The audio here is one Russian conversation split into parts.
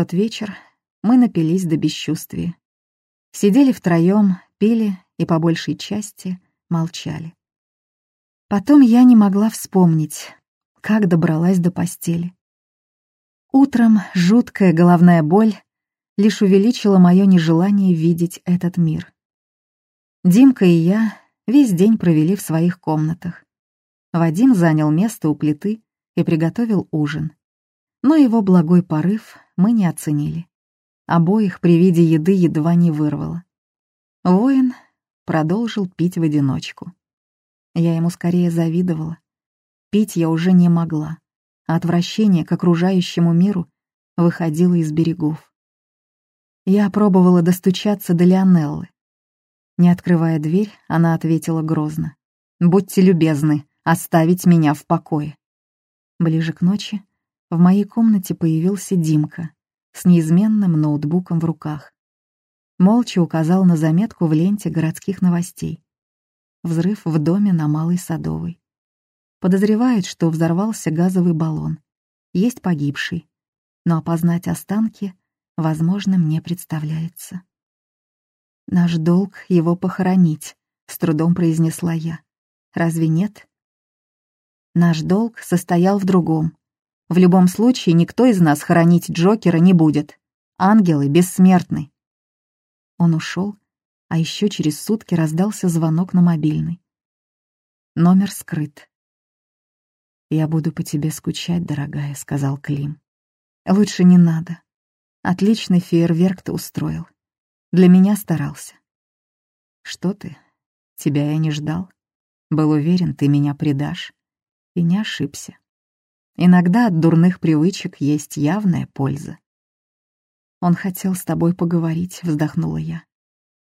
тот вечер мы напились до бесчувствия. Сидели втроем, пили и по большей части молчали. Потом я не могла вспомнить, как добралась до постели. Утром жуткая головная боль лишь увеличила мое нежелание видеть этот мир. Димка и я весь день провели в своих комнатах. Вадим занял место у плиты и приготовил ужин. Но его благой порыв мы не оценили. Обоих при виде еды едва не вырвало. Воин продолжил пить в одиночку. Я ему скорее завидовала. Пить я уже не могла, а отвращение к окружающему миру выходило из берегов. Я пробовала достучаться до Лионеллы. Не открывая дверь, она ответила грозно. «Будьте любезны, оставить меня в покое». Ближе к ночи в моей комнате появился Димка с неизменным ноутбуком в руках. Молча указал на заметку в ленте городских новостей. Взрыв в доме на Малой Садовой. Подозревают, что взорвался газовый баллон. Есть погибший, но опознать останки возможным не представляется. «Наш долг — его похоронить», — с трудом произнесла я. «Разве нет?» Наш долг состоял в другом. В любом случае никто из нас хоронить Джокера не будет. Ангелы бессмертны. Он ушел, а еще через сутки раздался звонок на мобильный. Номер скрыт. «Я буду по тебе скучать, дорогая», — сказал Клим. «Лучше не надо. Отличный фейерверк ты устроил. Для меня старался». «Что ты? Тебя я не ждал. Был уверен, ты меня предашь. И не ошибся. Иногда от дурных привычек есть явная польза. «Он хотел с тобой поговорить», — вздохнула я.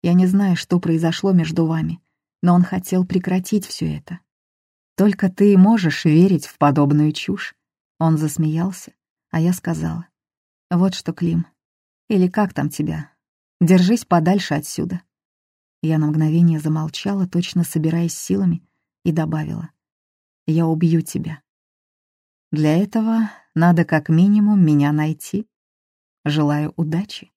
«Я не знаю, что произошло между вами, но он хотел прекратить все это. Только ты можешь верить в подобную чушь». Он засмеялся, а я сказала. «Вот что, Клим, или как там тебя? Держись подальше отсюда». Я на мгновение замолчала, точно собираясь силами, и добавила. «Я убью тебя». Для этого надо как минимум меня найти. Желаю удачи.